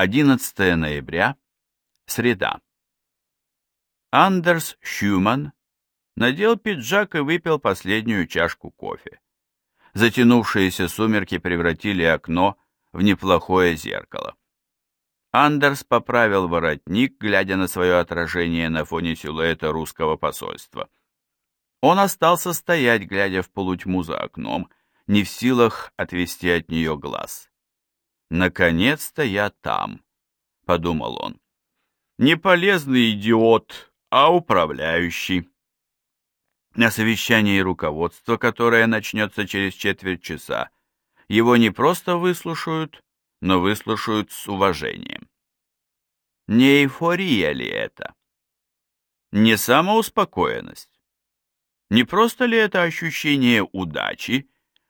11 ноября, среда. Андерс Шуман надел пиджак и выпил последнюю чашку кофе. Затянувшиеся сумерки превратили окно в неплохое зеркало. Андерс поправил воротник, глядя на свое отражение на фоне силуэта русского посольства. Он остался стоять, глядя в полутьму за окном, не в силах отвести от нее глаз. «Наконец-то я там», — подумал он. «Не полезный идиот, а управляющий». На совещании руководства, которое начнется через четверть часа, его не просто выслушают, но выслушают с уважением. Не эйфория ли это? Не самоуспокоенность? Не просто ли это ощущение удачи,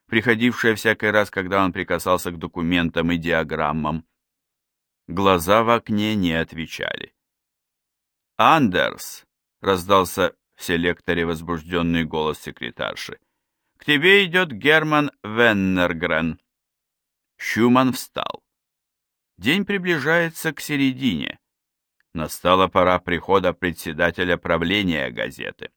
приходившее всякий раз, когда он прикасался к документам и диаграммам? Глаза в окне не отвечали. «Андерс!» — раздался в селекторе возбужденный голос секретарши. «К тебе идет Герман Веннергрен». Шуман встал. День приближается к середине. Настала пора прихода председателя правления газеты.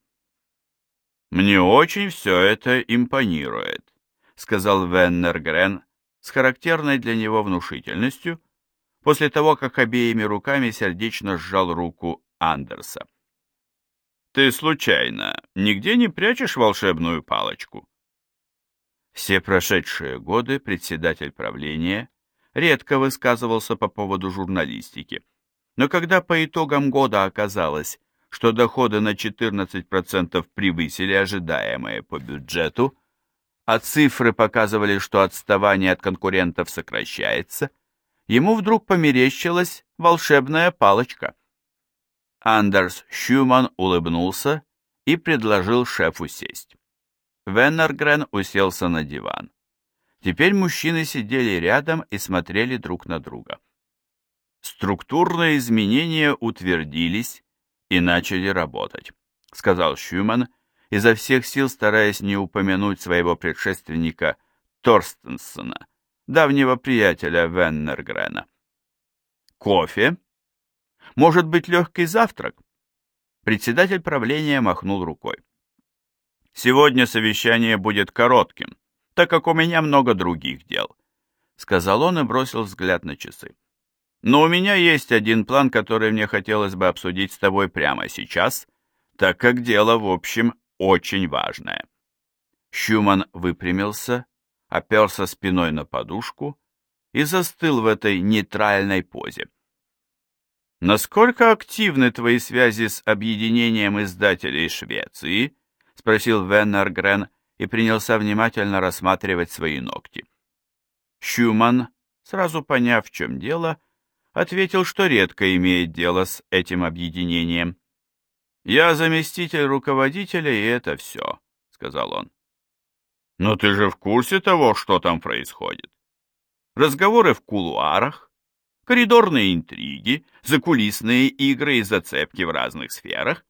«Мне очень все это импонирует», — сказал Веннергрен с характерной для него внушительностью, после того, как обеими руками сердечно сжал руку Андерса. «Ты случайно нигде не прячешь волшебную палочку?» Все прошедшие годы председатель правления редко высказывался по поводу журналистики, но когда по итогам года оказалось, что доходы на 14% превысили ожидаемые по бюджету, а цифры показывали, что отставание от конкурентов сокращается, ему вдруг померещилась волшебная палочка. Андерс Шуман улыбнулся и предложил шефу сесть. Веннергрен уселся на диван. Теперь мужчины сидели рядом и смотрели друг на друга. Структурные изменения утвердились и начали работать, сказал Шуман, изо всех сил стараясь не упомянуть своего предшественника Торстенсона, давнего приятеля Веннергрена. Кофе? Может быть, легкий завтрак? Председатель правления махнул рукой. Сегодня совещание будет коротким, так как у меня много других дел», — сказал он и бросил взгляд на часы. «Но у меня есть один план, который мне хотелось бы обсудить с тобой прямо сейчас, так как дело, в общем, очень важное». Щуман выпрямился, оперся спиной на подушку и застыл в этой нейтральной позе. «Насколько активны твои связи с объединением издателей Швеции?» — спросил Веннергрен и принялся внимательно рассматривать свои ногти. Щуман, сразу поняв, в чем дело, ответил, что редко имеет дело с этим объединением. «Я заместитель руководителя, и это все», — сказал он. «Но ты же в курсе того, что там происходит? Разговоры в кулуарах, коридорные интриги, закулисные игры и зацепки в разных сферах,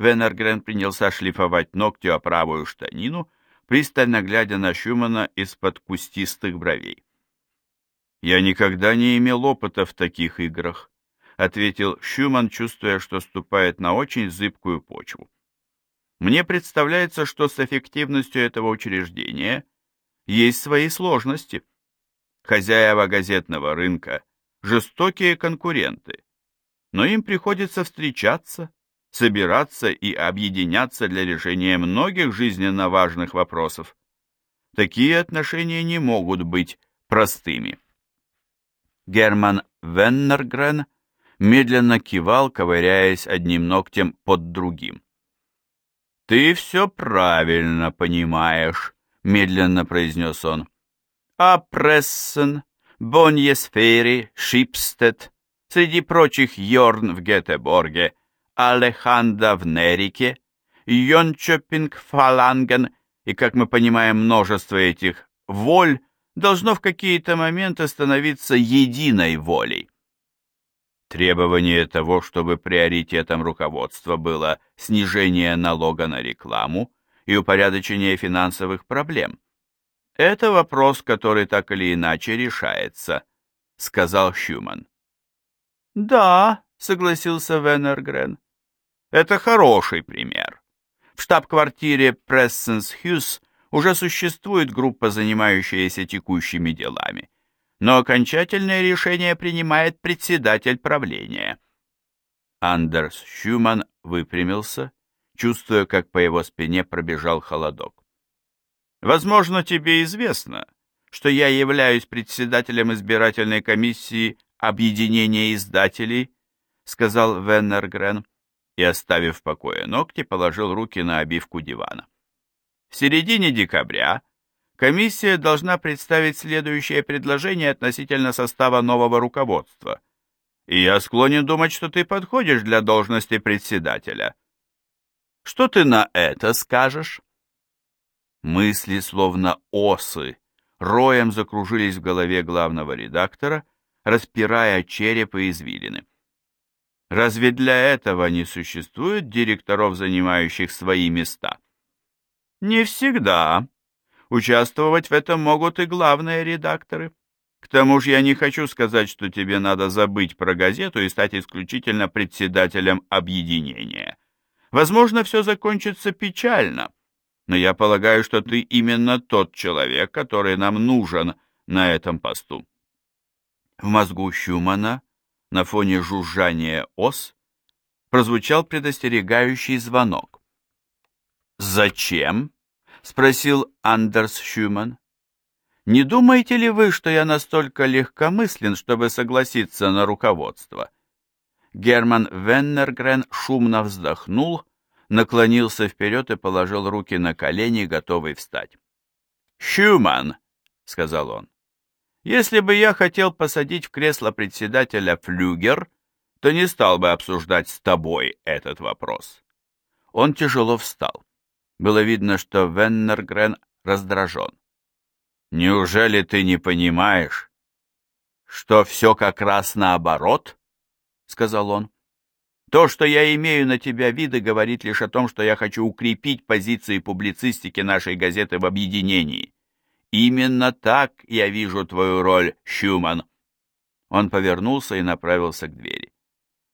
Венергрен принялся шлифовать ногти о правую штанину, пристально глядя на Шумана из-под кустистых бровей. «Я никогда не имел опыта в таких играх», — ответил Шуман, чувствуя, что ступает на очень зыбкую почву. «Мне представляется, что с эффективностью этого учреждения есть свои сложности. Хозяева газетного рынка — жестокие конкуренты, но им приходится встречаться, собираться и объединяться для решения многих жизненно важных вопросов. Такие отношения не могут быть простыми. Герман Веннергрен медленно кивал, ковыряясь одним ногтем под другим. «Ты все правильно понимаешь», — медленно произнес он. «А Прессен, Боньесфери, Шипстед, среди прочих Йорн в Гетеборге — Алеханда в Нерике, Йончопинг, Фаланген и, как мы понимаем, множество этих воль должно в какие-то моменты становиться единой волей. Требование того, чтобы приоритетом руководства было снижение налога на рекламу и упорядочение финансовых проблем. Это вопрос, который так или иначе решается, сказал Хьюман. Да, согласился Венергрен. Это хороший пример. В штаб-квартире Прессенс Хьюз уже существует группа, занимающаяся текущими делами, но окончательное решение принимает председатель правления. Андерс Шуман выпрямился, чувствуя, как по его спине пробежал холодок. «Возможно, тебе известно, что я являюсь председателем избирательной комиссии объединения издателей», сказал Веннергрен и, оставив в покое ногти, положил руки на обивку дивана. В середине декабря комиссия должна представить следующее предложение относительно состава нового руководства. И я склонен думать, что ты подходишь для должности председателя. Что ты на это скажешь? Мысли, словно осы, роем закружились в голове главного редактора, распирая череп и извилины. Разве для этого не существует директоров, занимающих свои места? Не всегда. Участвовать в этом могут и главные редакторы. К тому же я не хочу сказать, что тебе надо забыть про газету и стать исключительно председателем объединения. Возможно, все закончится печально, но я полагаю, что ты именно тот человек, который нам нужен на этом посту. В мозгу Щумана на фоне жужжания ос прозвучал предостерегающий звонок. «Зачем?» — спросил Андерс Шуман. «Не думаете ли вы, что я настолько легкомыслен, чтобы согласиться на руководство?» Герман Веннергрен шумно вздохнул, наклонился вперед и положил руки на колени, готовый встать. «Шуман!» — сказал он. Если бы я хотел посадить в кресло председателя флюгер, то не стал бы обсуждать с тобой этот вопрос. Он тяжело встал. Было видно, что Веннергрен раздражен. Неужели ты не понимаешь, что все как раз наоборот? Сказал он. То, что я имею на тебя виды, говорит лишь о том, что я хочу укрепить позиции публицистики нашей газеты в объединении. Именно так я вижу твою роль, Щуман. Он повернулся и направился к двери.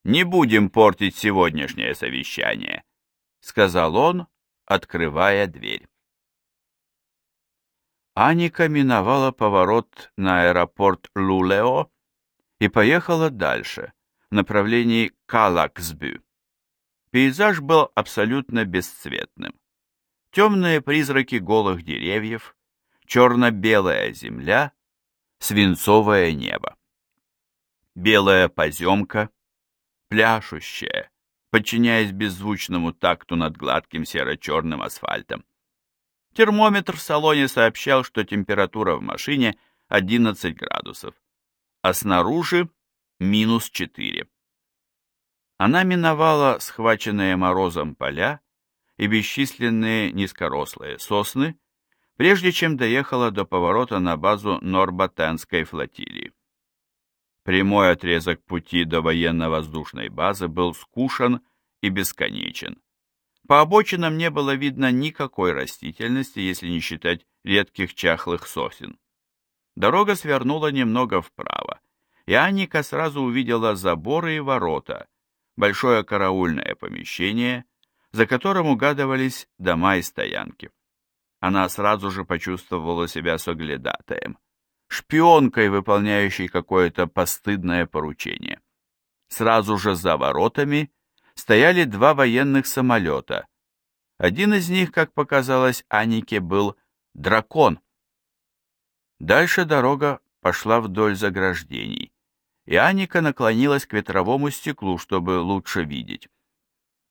Не будем портить сегодняшнее совещание, сказал он, открывая дверь. Аника миновала поворот на аэропорт Лулео и поехала дальше, в направлении Калаксбю. Пейзаж был абсолютно бесцветным. Темные призраки голых деревьев, черно-белая земля, свинцовое небо. Белая поземка, пляшущая, подчиняясь беззвучному такту над гладким серо-черным асфальтом. Термометр в салоне сообщал, что температура в машине 11 градусов, а снаружи минус 4. Она миновала схваченные морозом поля и бесчисленные низкорослые сосны, прежде чем доехала до поворота на базу Норбатенской флотилии. Прямой отрезок пути до военно-воздушной базы был скушен и бесконечен. По обочинам не было видно никакой растительности, если не считать редких чахлых сосен. Дорога свернула немного вправо, и Анника сразу увидела заборы и ворота, большое караульное помещение, за которым угадывались дома и стоянки она сразу же почувствовала себя соглядатаем, шпионкой, выполняющей какое-то постыдное поручение. Сразу же за воротами стояли два военных самолета. Один из них, как показалось Анике, был дракон. Дальше дорога пошла вдоль заграждений, и Аника наклонилась к ветровому стеклу, чтобы лучше видеть.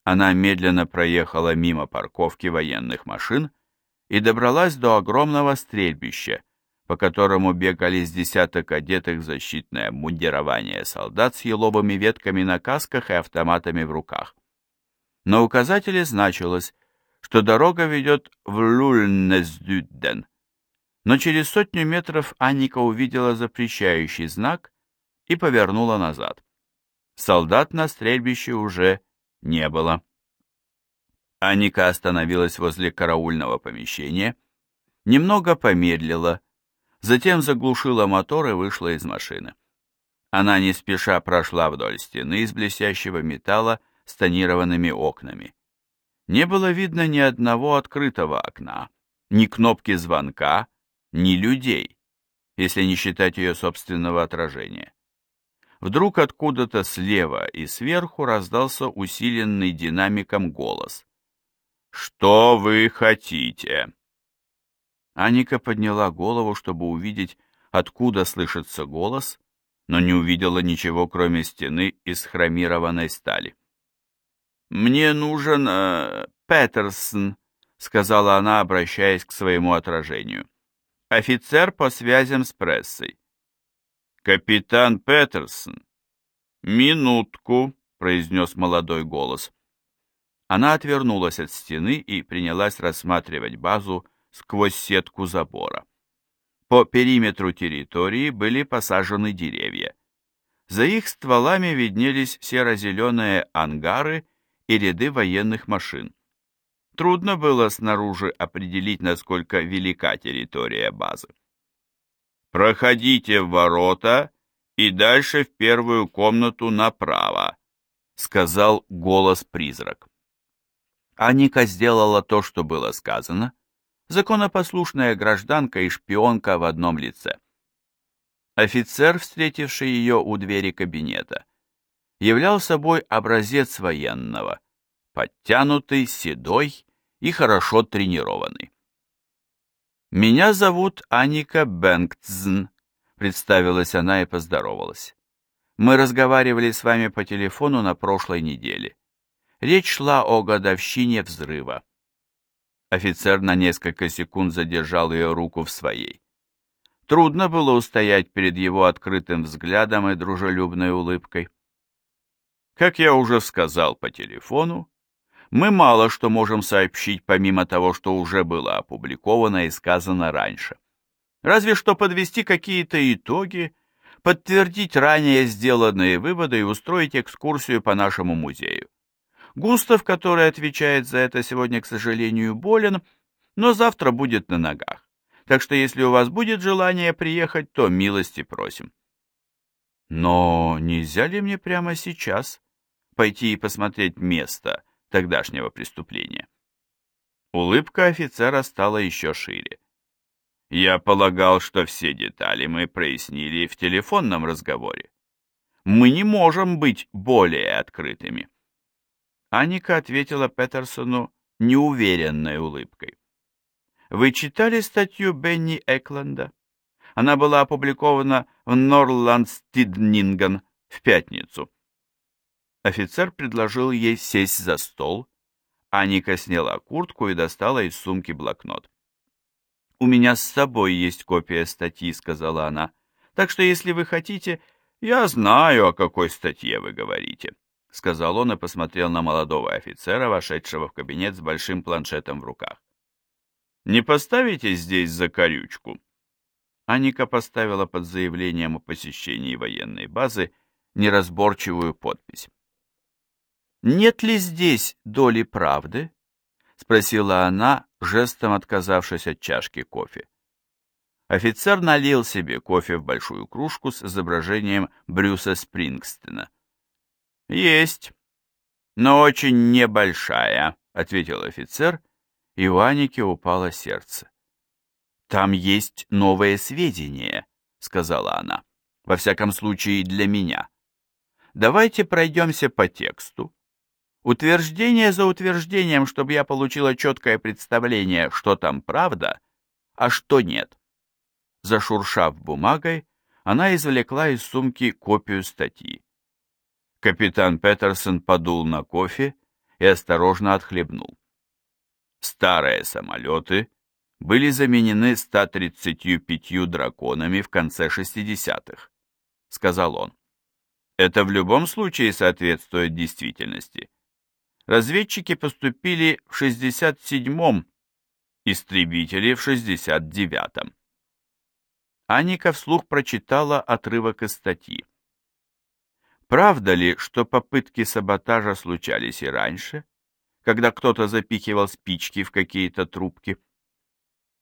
Она медленно проехала мимо парковки военных машин и добралась до огромного стрельбища, по которому бегали с десяток одетых в защитное обмундирование солдат с еловыми ветками на касках и автоматами в руках. На указателе значилось, что дорога ведет в Люльнесдюдден, но через сотню метров Анника увидела запрещающий знак и повернула назад. Солдат на стрельбище уже не было. Аника остановилась возле караульного помещения, немного помедлила, затем заглушила мотор и вышла из машины. Она не спеша прошла вдоль стены из блестящего металла с тонированными окнами. Не было видно ни одного открытого окна, ни кнопки звонка, ни людей, если не считать ее собственного отражения. Вдруг откуда-то слева и сверху раздался усиленный динамиком голос. «Что вы хотите?» Аника подняла голову, чтобы увидеть, откуда слышится голос, но не увидела ничего, кроме стены из хромированной стали. «Мне нужен э, Петерсон», — сказала она, обращаясь к своему отражению. «Офицер по связям с прессой». «Капитан Петерсон». «Минутку», — произнес молодой голос. Она отвернулась от стены и принялась рассматривать базу сквозь сетку забора. По периметру территории были посажены деревья. За их стволами виднелись серо-зеленые ангары и ряды военных машин. Трудно было снаружи определить, насколько велика территория базы. «Проходите в ворота и дальше в первую комнату направо», — сказал голос-призрак. Аника сделала то, что было сказано. Законопослушная гражданка и шпионка в одном лице. Офицер, встретивший ее у двери кабинета, являл собой образец военного, подтянутый, седой и хорошо тренированный. «Меня зовут Аника Бенгтзн», — представилась она и поздоровалась. «Мы разговаривали с вами по телефону на прошлой неделе. Речь шла о годовщине взрыва. Офицер на несколько секунд задержал ее руку в своей. Трудно было устоять перед его открытым взглядом и дружелюбной улыбкой. Как я уже сказал по телефону, мы мало что можем сообщить помимо того, что уже было опубликовано и сказано раньше. Разве что подвести какие-то итоги, подтвердить ранее сделанные выводы и устроить экскурсию по нашему музею. Густав, который отвечает за это сегодня, к сожалению, болен, но завтра будет на ногах. Так что если у вас будет желание приехать, то милости просим. Но нельзя ли мне прямо сейчас пойти и посмотреть место тогдашнего преступления? Улыбка офицера стала еще шире. Я полагал, что все детали мы прояснили в телефонном разговоре. Мы не можем быть более открытыми. Аника ответила Петерсону неуверенной улыбкой. «Вы читали статью Бенни Экленда? Она была опубликована в Норландстиднинген в пятницу». Офицер предложил ей сесть за стол. Аника сняла куртку и достала из сумки блокнот. «У меня с собой есть копия статьи», — сказала она. «Так что, если вы хотите, я знаю, о какой статье вы говорите» сказал он и посмотрел на молодого офицера, вошедшего в кабинет с большим планшетом в руках. «Не поставите здесь закорючку?» Аника поставила под заявлением о посещении военной базы неразборчивую подпись. «Нет ли здесь доли правды?» — спросила она, жестом отказавшись от чашки кофе. Офицер налил себе кофе в большую кружку с изображением Брюса Спрингстена. «Есть, но очень небольшая», — ответил офицер, и у Аники упало сердце. «Там есть новые сведения», — сказала она, — «во всяком случае для меня. Давайте пройдемся по тексту. Утверждение за утверждением, чтобы я получила четкое представление, что там правда, а что нет». Зашуршав бумагой, она извлекла из сумки копию статьи. Капитан Петерсон подул на кофе и осторожно отхлебнул. Старые самолеты были заменены 135 драконами в конце 60-х, сказал он. Это в любом случае соответствует действительности. Разведчики поступили в 67-м, истребители в 69-м. Аника вслух прочитала отрывок из статьи. Правда ли, что попытки саботажа случались и раньше, когда кто-то запихивал спички в какие-то трубки?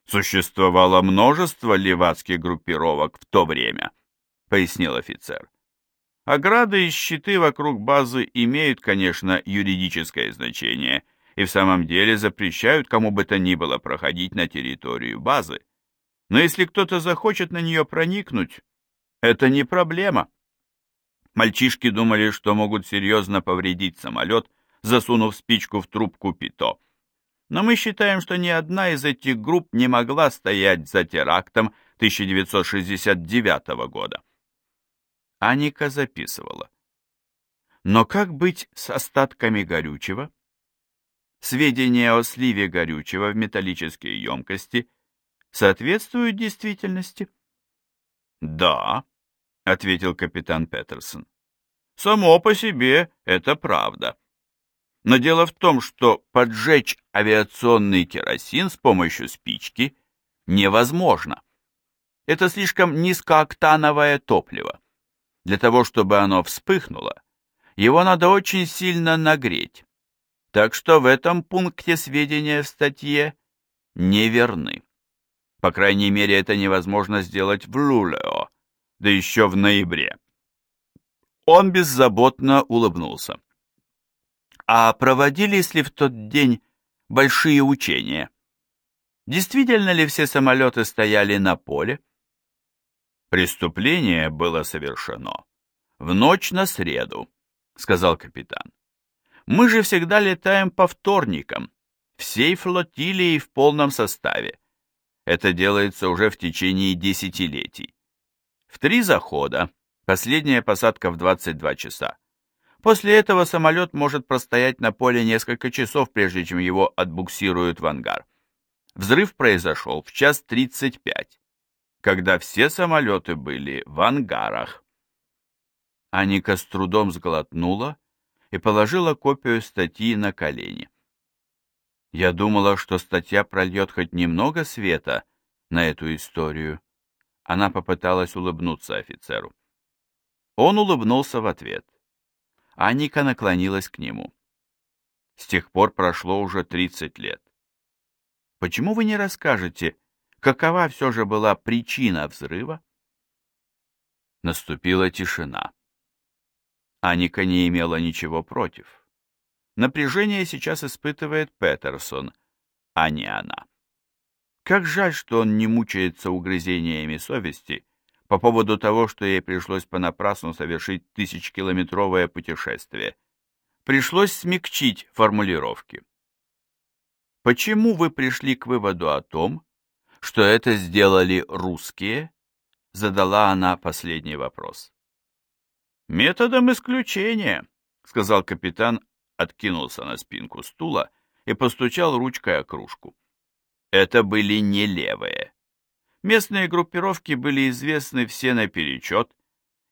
Существовало множество левацких группировок в то время, пояснил офицер. Ограды и щиты вокруг базы имеют, конечно, юридическое значение и в самом деле запрещают кому бы то ни было проходить на территорию базы. Но если кто-то захочет на нее проникнуть, это не проблема. Мальчишки думали, что могут серьезно повредить самолет, засунув спичку в трубку Пито. Но мы считаем, что ни одна из этих групп не могла стоять за терактом 1969 года. Аника записывала. Но как быть с остатками горючего? Сведения о сливе горючего в металлические емкости соответствуют действительности? Да, ответил капитан Петерсон. Само по себе это правда. Но дело в том, что поджечь авиационный керосин с помощью спички невозможно. Это слишком низкооктановое топливо. Для того, чтобы оно вспыхнуло, его надо очень сильно нагреть. Так что в этом пункте сведения в статье неверны. По крайней мере, это невозможно сделать в Лулео, да еще в ноябре. Он беззаботно улыбнулся. А проводились ли в тот день большие учения? Действительно ли все самолеты стояли на поле? Преступление было совершено в ночь на среду, сказал капитан. Мы же всегда летаем по вторникам, всей флотилией в полном составе. Это делается уже в течение десятилетий. В три захода, последняя посадка в 22 часа. После этого самолет может простоять на поле несколько часов, прежде чем его отбуксируют в ангар. Взрыв произошел в час 35 когда все самолеты были в ангарах. Аника с трудом сглотнула и положила копию статьи на колени. Я думала, что статья прольет хоть немного света на эту историю. Она попыталась улыбнуться офицеру. Он улыбнулся в ответ. Аника наклонилась к нему. С тех пор прошло уже 30 лет. Почему вы не расскажете, Какова все же была причина взрыва? Наступила тишина. Аника не имела ничего против. Напряжение сейчас испытывает Петерсон, а не она. Как жаль, что он не мучается угрызениями совести по поводу того, что ей пришлось понапрасну совершить тысячекилометровое путешествие. Пришлось смягчить формулировки. Почему вы пришли к выводу о том, что это сделали русские? Задала она последний вопрос. Методом исключения, сказал капитан, откинулся на спинку стула и постучал ручкой о кружку. Это были не левые. Местные группировки были известны все наперечет,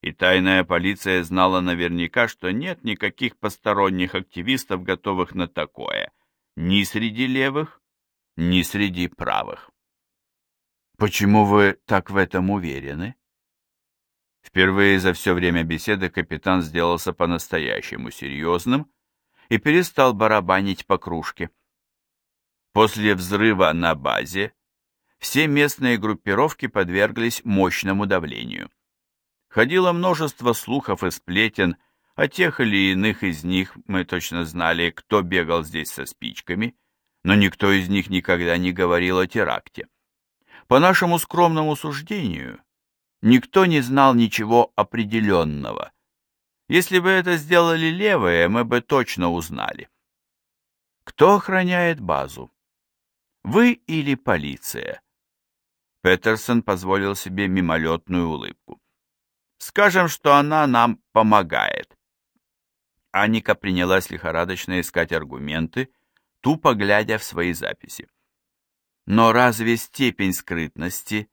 и тайная полиция знала наверняка, что нет никаких посторонних активистов, готовых на такое, ни среди левых, ни среди правых. Почему вы так в этом уверены? Впервые за все время беседы капитан сделался по-настоящему серьезным и перестал барабанить по кружке. После взрыва на базе все местные группировки подверглись мощному давлению. Ходило множество слухов и сплетен, о тех или иных из них мы точно знали, кто бегал здесь со спичками, но никто из них никогда не говорил о теракте. По нашему скромному суждению, никто не знал ничего определенного. Если бы это сделали левые, мы бы точно узнали. Кто охраняет базу? Вы или полиция? Петерсон позволил себе мимолетную улыбку. Скажем, что она нам помогает. Аника принялась лихорадочно искать аргументы, тупо глядя в свои записи. Но разве степень скрытности,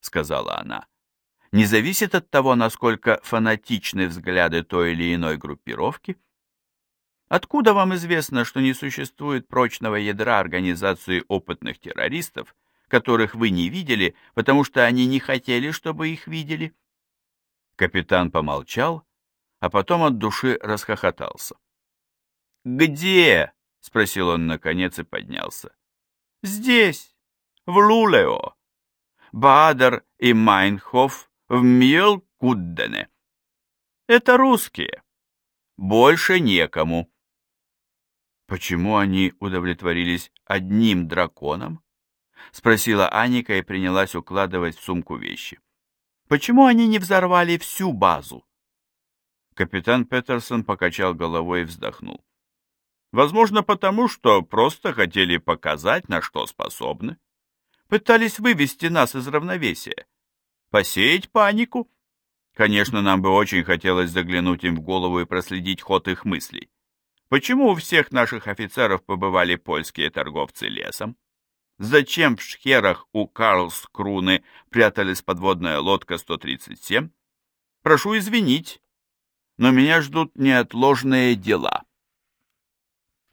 сказала она, не зависит от того, насколько фанатичны взгляды той или иной группировки? Откуда вам известно, что не существует прочного ядра организации опытных террористов, которых вы не видели, потому что они не хотели, чтобы их видели? Капитан помолчал, а потом от души расхохотался. «Где?» — спросил он наконец и поднялся. Здесь, в Лулео. Бадер и Майнхоф в Мьелкуддене. Это русские. Больше некому. Почему они удовлетворились одним драконом? Спросила Аника и принялась укладывать в сумку вещи. Почему они не взорвали всю базу? Капитан Петерсон покачал головой и вздохнул. Возможно, потому что просто хотели показать, на что способны. Пытались вывести нас из равновесия. Посеять панику. Конечно, нам бы очень хотелось заглянуть им в голову и проследить ход их мыслей. Почему у всех наших офицеров побывали польские торговцы лесом? Зачем в шхерах у Карлскруны прятались подводная лодка 137? Прошу извинить, но меня ждут неотложные дела.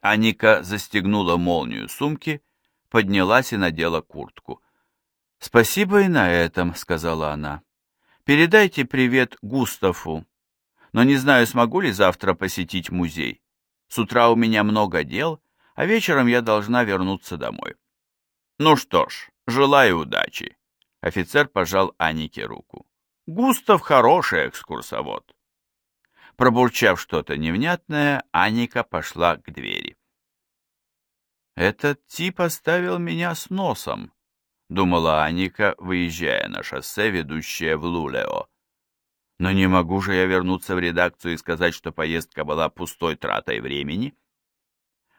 Аника застегнула молнию сумки, поднялась и надела куртку. «Спасибо и на этом», — сказала она. Передайте привет Густаву, но не знаю, смогу ли завтра посетить музей. С утра у меня много дел, а вечером я должна вернуться домой. Ну что ж, желаю удачи. Офицер пожал Анике руку. Густав хороший экскурсовод. Пробурчав что-то невнятное, Аника пошла к двери. Этот тип оставил меня с носом, — думала Аника, выезжая на шоссе, ведущее в Лулео. «Но не могу же я вернуться в редакцию и сказать, что поездка была пустой тратой времени?»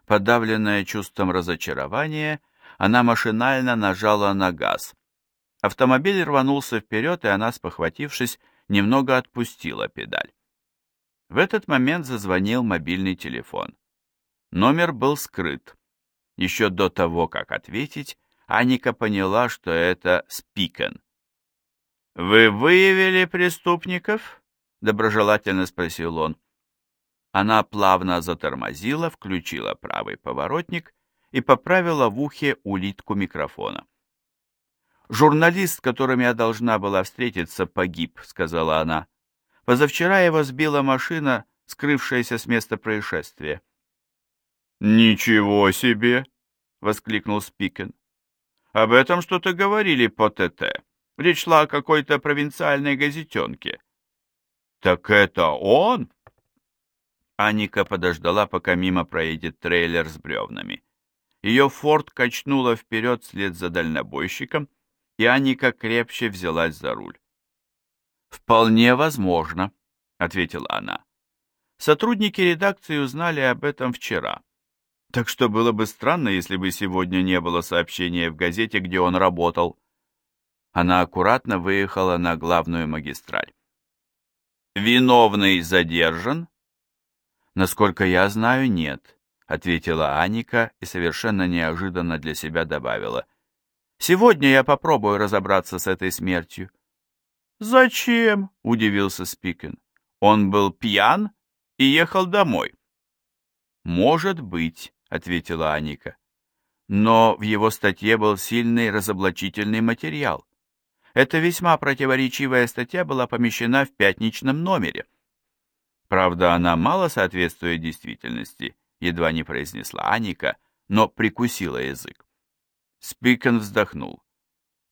Подавленная чувством разочарования, она машинально нажала на газ. Автомобиль рванулся вперед, и она, спохватившись, немного отпустила педаль. В этот момент зазвонил мобильный телефон. Номер был скрыт. Еще до того, как ответить, Аника поняла, что это Спикен. «Вы выявили преступников?» — доброжелательно спросил он. Она плавно затормозила, включила правый поворотник и поправила в ухе улитку микрофона. «Журналист, с которым я должна была встретиться, погиб», — сказала она. «Позавчера его сбила машина, скрывшаяся с места происшествия». «Ничего себе!» — воскликнул Спикен. Об этом что-то говорили по ТТ. Речь шла о какой-то провинциальной газетенке. Так это он? Аника подождала, пока мимо проедет трейлер с бревнами. Ее форт качнула вперед вслед за дальнобойщиком, и Аника крепче взялась за руль. «Вполне возможно», — ответила она. «Сотрудники редакции узнали об этом вчера. Так что было бы странно, если бы сегодня не было сообщения в газете, где он работал. Она аккуратно выехала на главную магистраль. «Виновный задержан?» «Насколько я знаю, нет», — ответила Аника и совершенно неожиданно для себя добавила. «Сегодня я попробую разобраться с этой смертью». «Зачем?» — удивился Спикен. «Он был пьян и ехал домой». «Может быть», — ответила Аника. Но в его статье был сильный разоблачительный материал. Эта весьма противоречивая статья была помещена в пятничном номере. Правда, она мало соответствует действительности, едва не произнесла Аника, но прикусила язык. Спикен вздохнул.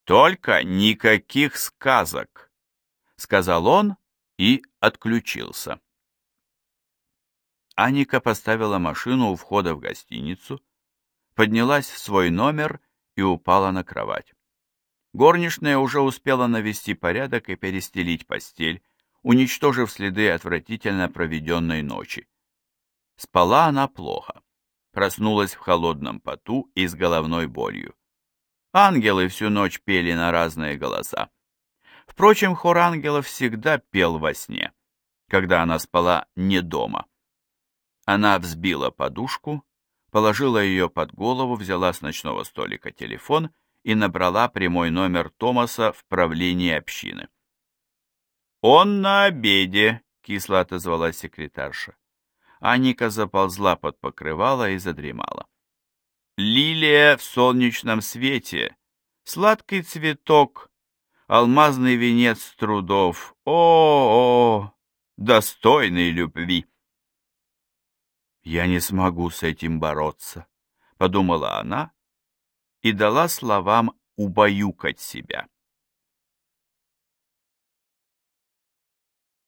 «Только никаких сказок!» — сказал он и отключился. Аника поставила машину у входа в гостиницу, поднялась в свой номер и упала на кровать. Горничная уже успела навести порядок и перестелить постель, уничтожив следы отвратительно проведенной ночи. Спала она плохо, проснулась в холодном поту и с головной болью. Ангелы всю ночь пели на разные голоса. Впрочем, хор ангелов всегда пел во сне, когда она спала не дома. Она взбила подушку, положила ее под голову, взяла с ночного столика телефон и набрала прямой номер Томаса в правлении общины. «Он на обеде», — кисло отозвалась секретарша. Аника заползла под покрывало и задремала. «Лилия в солнечном свете, сладкий цветок, алмазный венец трудов, о, -о, -о достойный любви!» «Я не смогу с этим бороться», — подумала она и дала словам убаюкать себя.